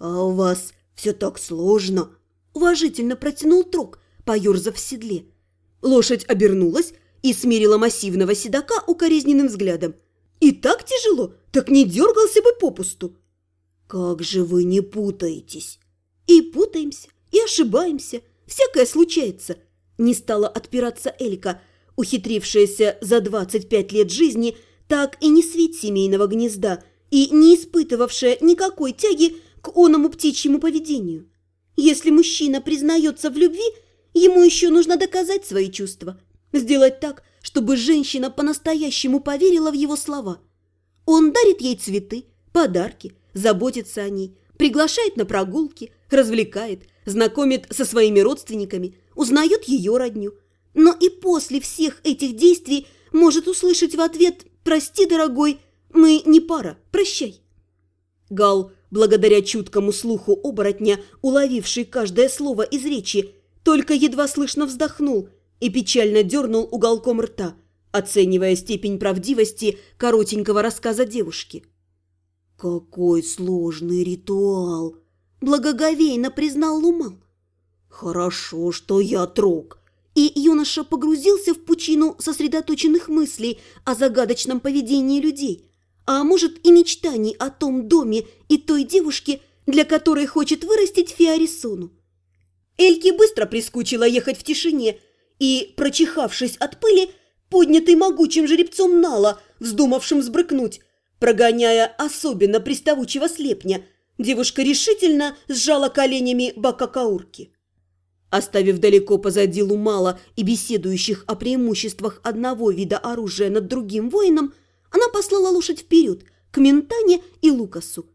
«А у вас все так сложно!» – уважительно протянул Трок, поерзав в седле. Лошадь обернулась и смирила массивного седока укоризненным взглядом. «И так тяжело, так не дергался бы попусту!» «Как же вы не путаетесь!» «И путаемся, и ошибаемся, всякое случается!» Не стала отпираться Элька, ухитрившаяся за 25 лет жизни так и не свить семейного гнезда и не испытывавшая никакой тяги к оному птичьему поведению. Если мужчина признается в любви, ему еще нужно доказать свои чувства, сделать так, чтобы женщина по-настоящему поверила в его слова. Он дарит ей цветы, подарки, заботится о ней, приглашает на прогулки, развлекает, знакомит со своими родственниками, узнает ее родню. Но и после всех этих действий может услышать в ответ «Прости, дорогой, мы не пара, прощай». Гал благодаря чуткому слуху оборотня, уловивший каждое слово из речи, только едва слышно вздохнул и печально дернул уголком рта, оценивая степень правдивости коротенького рассказа девушки. «Какой сложный ритуал!» – благоговейно признал Лумал. «Хорошо, что я трог!» И юноша погрузился в пучину сосредоточенных мыслей о загадочном поведении людей – а может и мечтаний о том доме и той девушке, для которой хочет вырастить Фиорисону. Эльке быстро прискучило ехать в тишине, и, прочихавшись от пыли, поднятый могучим жеребцом Нала, вздумавшим сбрыкнуть, прогоняя особенно приставучего слепня, девушка решительно сжала коленями бока каурки. Оставив далеко позади Лумала и беседующих о преимуществах одного вида оружия над другим воином, она послала лошадь вперед, к Ментане и Лукасу.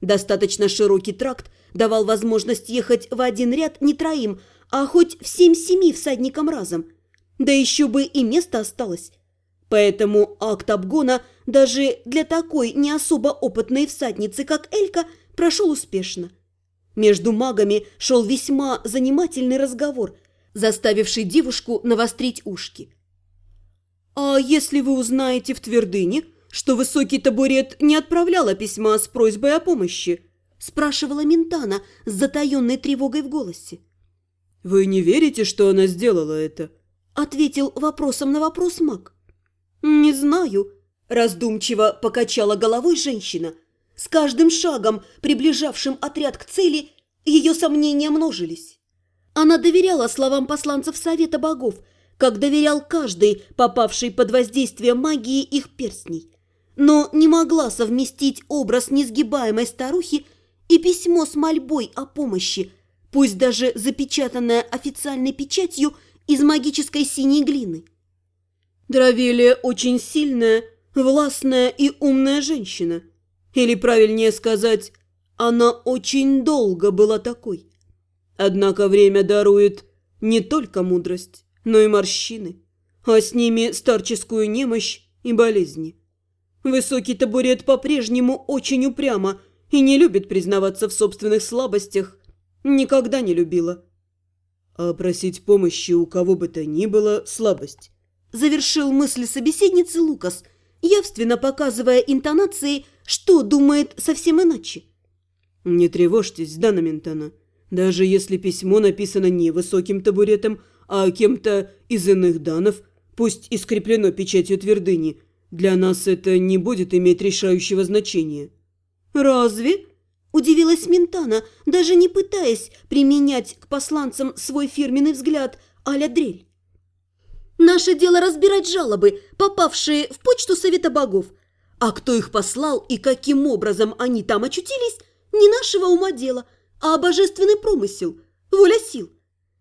Достаточно широкий тракт давал возможность ехать в один ряд не троим, а хоть всем-семи всадникам разом. Да еще бы и место осталось. Поэтому акт обгона даже для такой не особо опытной всадницы, как Элька, прошел успешно. Между магами шел весьма занимательный разговор, заставивший девушку навострить ушки. «А если вы узнаете в твердыне, что высокий табурет не отправляла письма с просьбой о помощи?» спрашивала Ментана с затаенной тревогой в голосе. «Вы не верите, что она сделала это?» ответил вопросом на вопрос маг. «Не знаю», – раздумчиво покачала головой женщина. С каждым шагом, приближавшим отряд к цели, ее сомнения множились. Она доверяла словам посланцев Совета Богов – как доверял каждый, попавший под воздействие магии их перстней. Но не могла совместить образ несгибаемой старухи и письмо с мольбой о помощи, пусть даже запечатанное официальной печатью из магической синей глины. Дравелия очень сильная, властная и умная женщина. Или, правильнее сказать, она очень долго была такой. Однако время дарует не только мудрость, но и морщины, а с ними старческую немощь и болезни. Высокий табурет по-прежнему очень упрямо и не любит признаваться в собственных слабостях, никогда не любила. А просить помощи у кого бы то ни было – слабость. Завершил мысль собеседницы Лукас, явственно показывая интонации, что думает совсем иначе. Не тревожьтесь, Дана Ментана. Даже если письмо написано не высоким табуретом, а кем-то из иных данов, пусть и скреплено печатью твердыни, для нас это не будет иметь решающего значения». «Разве?» – удивилась Ментана, даже не пытаясь применять к посланцам свой фирменный взгляд а-ля дрель. «Наше дело разбирать жалобы, попавшие в почту Совета Богов. А кто их послал и каким образом они там очутились, не нашего ума дело, а божественный промысел, воля сил.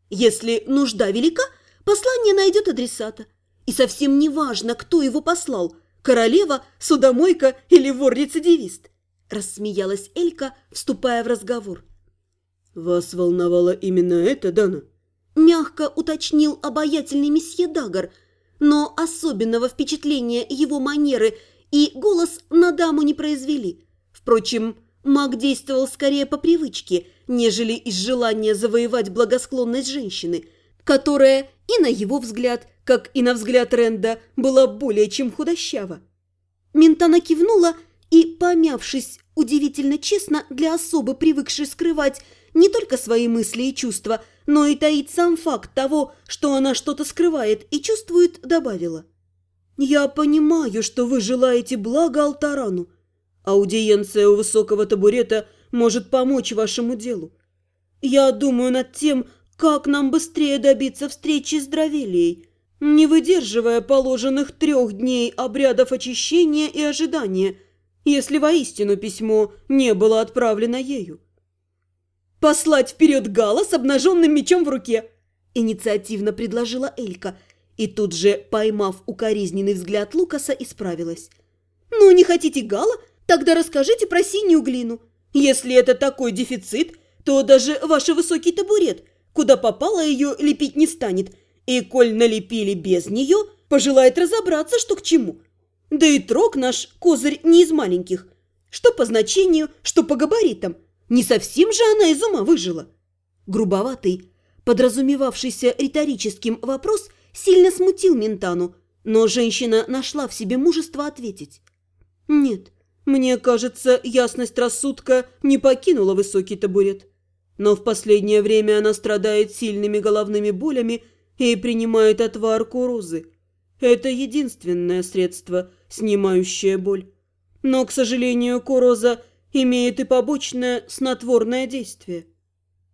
Если нужда велика, послание найдет адресата. И совсем не важно, кто его послал – королева, судомойка или вор-рецидивист. Рассмеялась Элька, вступая в разговор. «Вас волновало именно это, Дана?» Мягко уточнил обаятельный месье Дагар, но особенного впечатления его манеры и голос на даму не произвели. Впрочем, маг действовал скорее по привычке – нежели из желания завоевать благосклонность женщины, которая и на его взгляд, как и на взгляд Ренда, была более чем худощава. Ментана кивнула и, помявшись удивительно честно для особы, привыкшей скрывать не только свои мысли и чувства, но и таить сам факт того, что она что-то скрывает и чувствует, добавила. «Я понимаю, что вы желаете блага Алтарану. Аудиенция у высокого табурета может помочь вашему делу. Я думаю над тем, как нам быстрее добиться встречи с Дравелией, не выдерживая положенных трех дней обрядов очищения и ожидания, если воистину письмо не было отправлено ею. «Послать вперед Гала с обнаженным мечом в руке!» инициативно предложила Элька, и тут же, поймав укоризненный взгляд Лукаса, исправилась. «Ну, не хотите Гала? Тогда расскажите про синюю глину. Если это такой дефицит, то даже ваш высокий табурет, куда попало ее, лепить не станет – и, коль налепили без нее, пожелает разобраться, что к чему. Да и трог наш козырь не из маленьких. Что по значению, что по габаритам. Не совсем же она из ума выжила. Грубоватый, подразумевавшийся риторическим вопрос сильно смутил Ментану, но женщина нашла в себе мужество ответить. «Нет, мне кажется, ясность рассудка не покинула высокий табурет. Но в последнее время она страдает сильными головными болями и принимает отвар курузы. Это единственное средство, снимающее боль. Но, к сожалению, куроза имеет и побочное снотворное действие.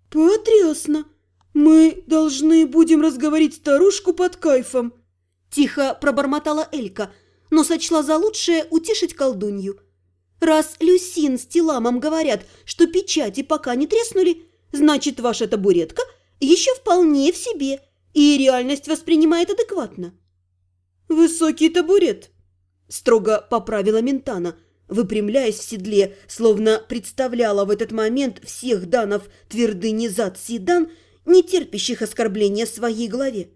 «Потрясно! Мы должны будем разговорить старушку под кайфом!» Тихо пробормотала Элька, но сочла за лучшее утешить колдунью. «Раз Люсин с Теламом говорят, что печати пока не треснули, значит, ваша табуретка еще вполне в себе» и реальность воспринимает адекватно. «Высокий табурет», – строго поправила Ментана, выпрямляясь в седле, словно представляла в этот момент всех данов твердыни зад Сидан, не терпящих оскорбления своей главе.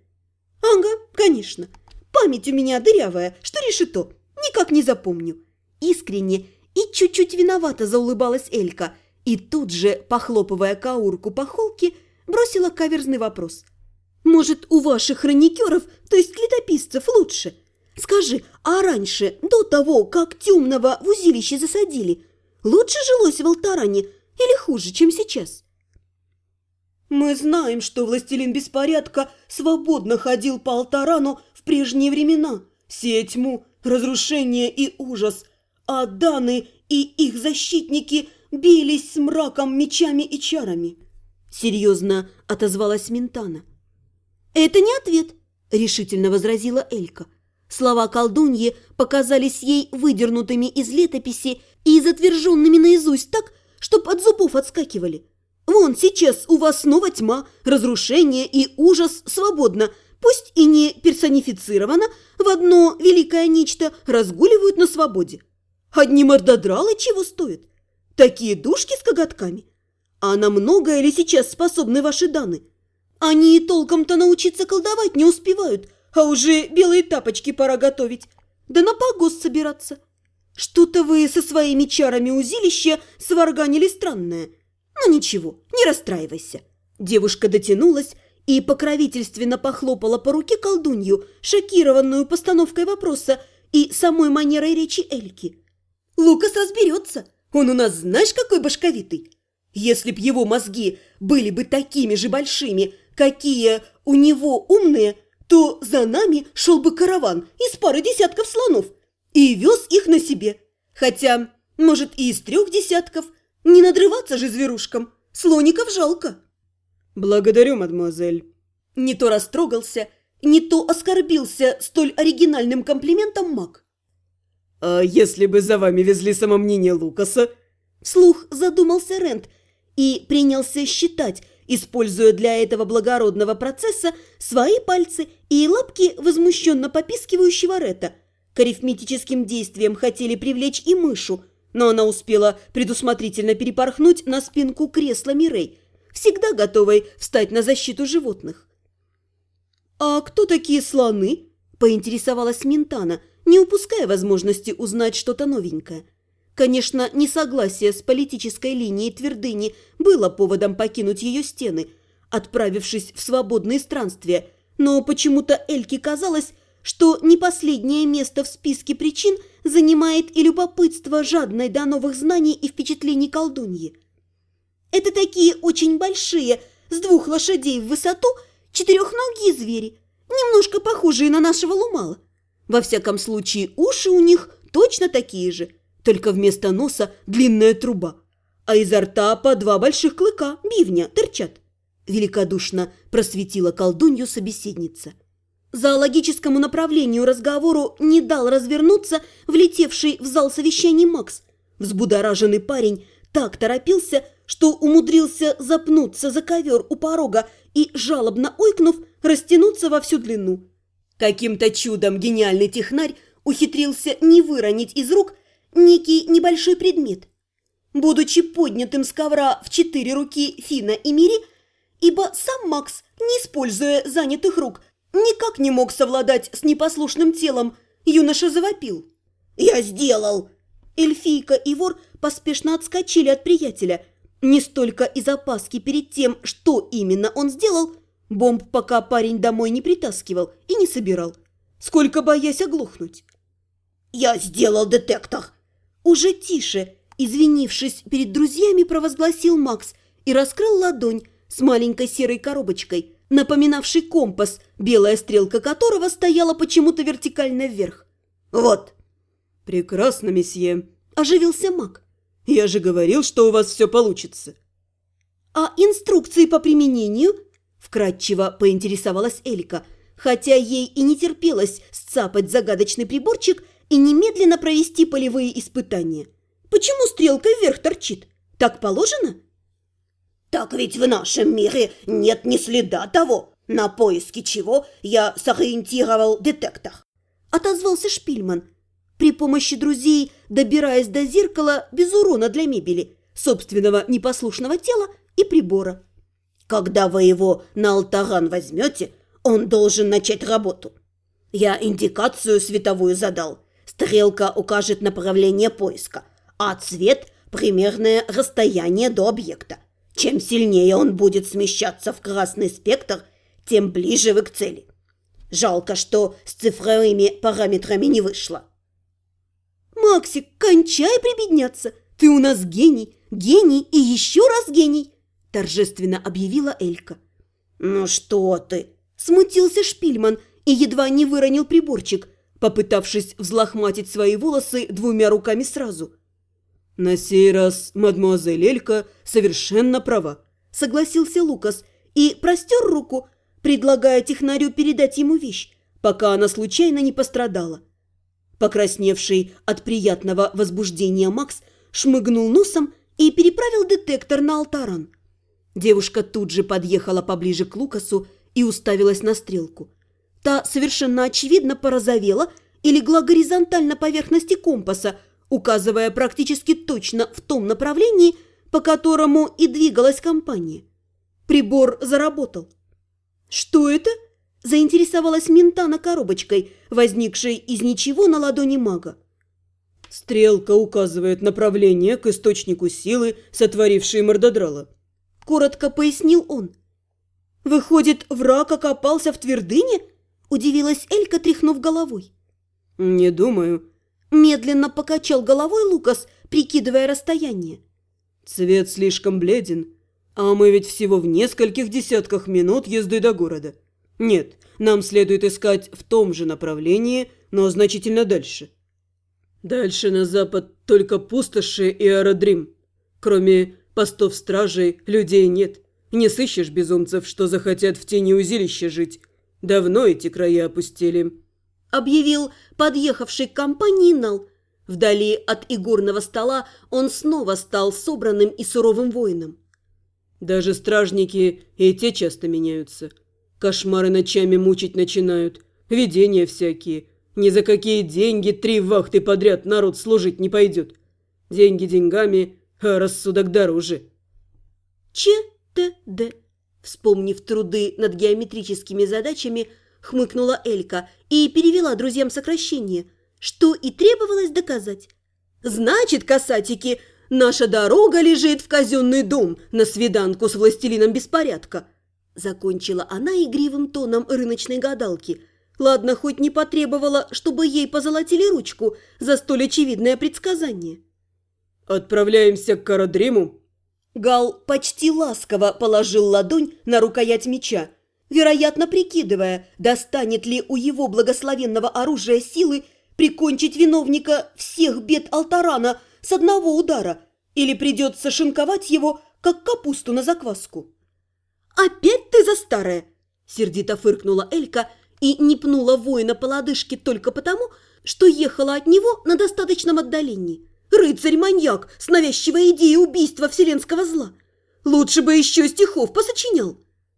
«Ага, конечно. Память у меня дырявая, что решито, никак не запомню». Искренне и чуть-чуть виновато заулыбалась Элька, и тут же, похлопывая Каурку по холке, бросила каверзный вопрос – может, у ваших хроникеров, то есть летописцев, лучше? Скажи, а раньше, до того, как темного в узилище засадили, лучше жилось в Алтаране или хуже, чем сейчас? Мы знаем, что властелин беспорядка свободно ходил по Алтарану в прежние времена, сея тьму, разрушение и ужас, а Даны и их защитники бились с мраком, мечами и чарами. Серьезно отозвалась Ментана. «Это не ответ», – решительно возразила Элька. Слова колдуньи показались ей выдернутыми из летописи и затверженными наизусть так, что под зубов отскакивали. «Вон сейчас у вас снова тьма, разрушение и ужас свободно, пусть и не персонифицировано, в одно великое нечто разгуливают на свободе. Одни мордодралы чего стоят? Такие душки с коготками? А на многое ли сейчас способны ваши даны?» Они и толком-то научиться колдовать не успевают, а уже белые тапочки пора готовить. Да на погост собираться. Что-то вы со своими чарами узилища сварганили странное. Но ну, ничего, не расстраивайся. Девушка дотянулась и покровительственно похлопала по руке колдунью, шокированную постановкой вопроса и самой манерой речи Эльки. «Лукас разберется. Он у нас знаешь какой башковитый? Если б его мозги были бы такими же большими, какие у него умные, то за нами шел бы караван из пары десятков слонов и вез их на себе. Хотя, может, и из трех десятков. Не надрываться же зверушкам. Слоников жалко. Благодарю, мадемуазель. Не то растрогался, не то оскорбился столь оригинальным комплиментом маг. «А если бы за вами везли самомнение Лукаса?» Вслух задумался Рент и принялся считать, используя для этого благородного процесса свои пальцы и лапки возмущенно попискивающего Рета. К арифметическим действиям хотели привлечь и мышу, но она успела предусмотрительно перепорхнуть на спинку кресла Мирей, всегда готовой встать на защиту животных. «А кто такие слоны?» – поинтересовалась Ментана, не упуская возможности узнать что-то новенькое – Конечно, несогласие с политической линией твердыни было поводом покинуть ее стены, отправившись в свободные странствия, но почему-то Эльке казалось, что не последнее место в списке причин занимает и любопытство жадной до новых знаний и впечатлений колдуньи. Это такие очень большие, с двух лошадей в высоту, четырехногие звери, немножко похожие на нашего лумала. Во всяком случае, уши у них точно такие же, только вместо носа длинная труба, а изо рта по два больших клыка, бивня, торчат. Великодушно просветила колдунью собеседница. Зоологическому направлению разговору не дал развернуться влетевший в зал совещаний Макс. Взбудораженный парень так торопился, что умудрился запнуться за ковер у порога и, жалобно ойкнув, растянуться во всю длину. Каким-то чудом гениальный технарь ухитрился не выронить из рук некий небольшой предмет. Будучи поднятым с ковра в четыре руки Фина и Мири, ибо сам Макс, не используя занятых рук, никак не мог совладать с непослушным телом, юноша завопил. «Я сделал!» Эльфийка и вор поспешно отскочили от приятеля. Не столько из опаски перед тем, что именно он сделал, бомб пока парень домой не притаскивал и не собирал, сколько боясь оглохнуть. «Я сделал детектор!» Уже тише, извинившись перед друзьями, провозгласил Макс и раскрыл ладонь с маленькой серой коробочкой, напоминавшей компас, белая стрелка которого стояла почему-то вертикально вверх. «Вот!» «Прекрасно, месье!» – оживился Мак. «Я же говорил, что у вас все получится!» «А инструкции по применению?» – вкратчиво поинтересовалась Элька, хотя ей и не терпелось сцапать загадочный приборчик и немедленно провести полевые испытания. «Почему стрелка вверх торчит? Так положено?» «Так ведь в нашем мире нет ни следа того, на поиски чего я сориентировал детектор», – отозвался Шпильман – при помощи друзей, добираясь до зеркала без урона для мебели, собственного непослушного тела и прибора. «Когда вы его на алтаран возьмете, он должен начать работу. Я индикацию световую задал. Стрелка укажет направление поиска, а цвет – примерное расстояние до объекта. Чем сильнее он будет смещаться в красный спектр, тем ближе вы к цели. Жалко, что с цифровыми параметрами не вышло. «Максик, кончай прибедняться! Ты у нас гений, гений и еще раз гений!» Торжественно объявила Элька. «Ну что ты!» Смутился Шпильман и едва не выронил приборчик, попытавшись взлохматить свои волосы двумя руками сразу. «На сей раз мадемуазель Элька совершенно права», согласился Лукас и простер руку, предлагая технарю передать ему вещь, пока она случайно не пострадала. Покрасневший от приятного возбуждения Макс шмыгнул носом и переправил детектор на алтаран. Девушка тут же подъехала поближе к Лукасу и уставилась на стрелку. Та совершенно очевидно порозовела и легла горизонтально поверхности компаса, указывая практически точно в том направлении, по которому и двигалась компания. Прибор заработал. «Что это?» заинтересовалась Ментана коробочкой, возникшей из ничего на ладони мага. «Стрелка указывает направление к источнику силы, сотворившей мордодрала», – коротко пояснил он. «Выходит, враг окопался в твердыне?» – удивилась Элька, тряхнув головой. «Не думаю». Медленно покачал головой Лукас, прикидывая расстояние. «Цвет слишком бледен, а мы ведь всего в нескольких десятках минут езды до города. Нет, нам следует искать в том же направлении, но значительно дальше. Дальше на запад только пустоши и аэродрим. Кроме постов стражей, людей нет. Не сыщешь безумцев, что захотят в тени узилища жить. Давно эти края опустили. Объявил подъехавший к компании Нал. Вдали от игорного стола он снова стал собранным и суровым воином. Даже стражники и те часто меняются – Кошмары ночами мучить начинают, видения всякие. Ни за какие деньги три вахты подряд народ служить не пойдет. Деньги деньгами, рассудок дороже. ЧТД. Вспомнив труды над геометрическими задачами, хмыкнула Элька и перевела друзьям сокращение, что и требовалось доказать. «Значит, касатики, наша дорога лежит в казенный дом на свиданку с властелином беспорядка». Закончила она игривым тоном рыночной гадалки, Ладно, хоть не потребовала, чтобы ей позолотили ручку за столь очевидное предсказание. «Отправляемся к Карадриму?» Гал почти ласково положил ладонь на рукоять меча, вероятно, прикидывая, достанет ли у его благословенного оружия силы прикончить виновника всех бед Алтарана с одного удара, или придется шинковать его, как капусту на закваску. «Опять ты за старое!» – сердито фыркнула Элька и не пнула воина по лодыжке только потому, что ехала от него на достаточном отдалении. Рыцарь-маньяк с навязчивой идеей убийства вселенского зла. Лучше бы еще стихов посочинял.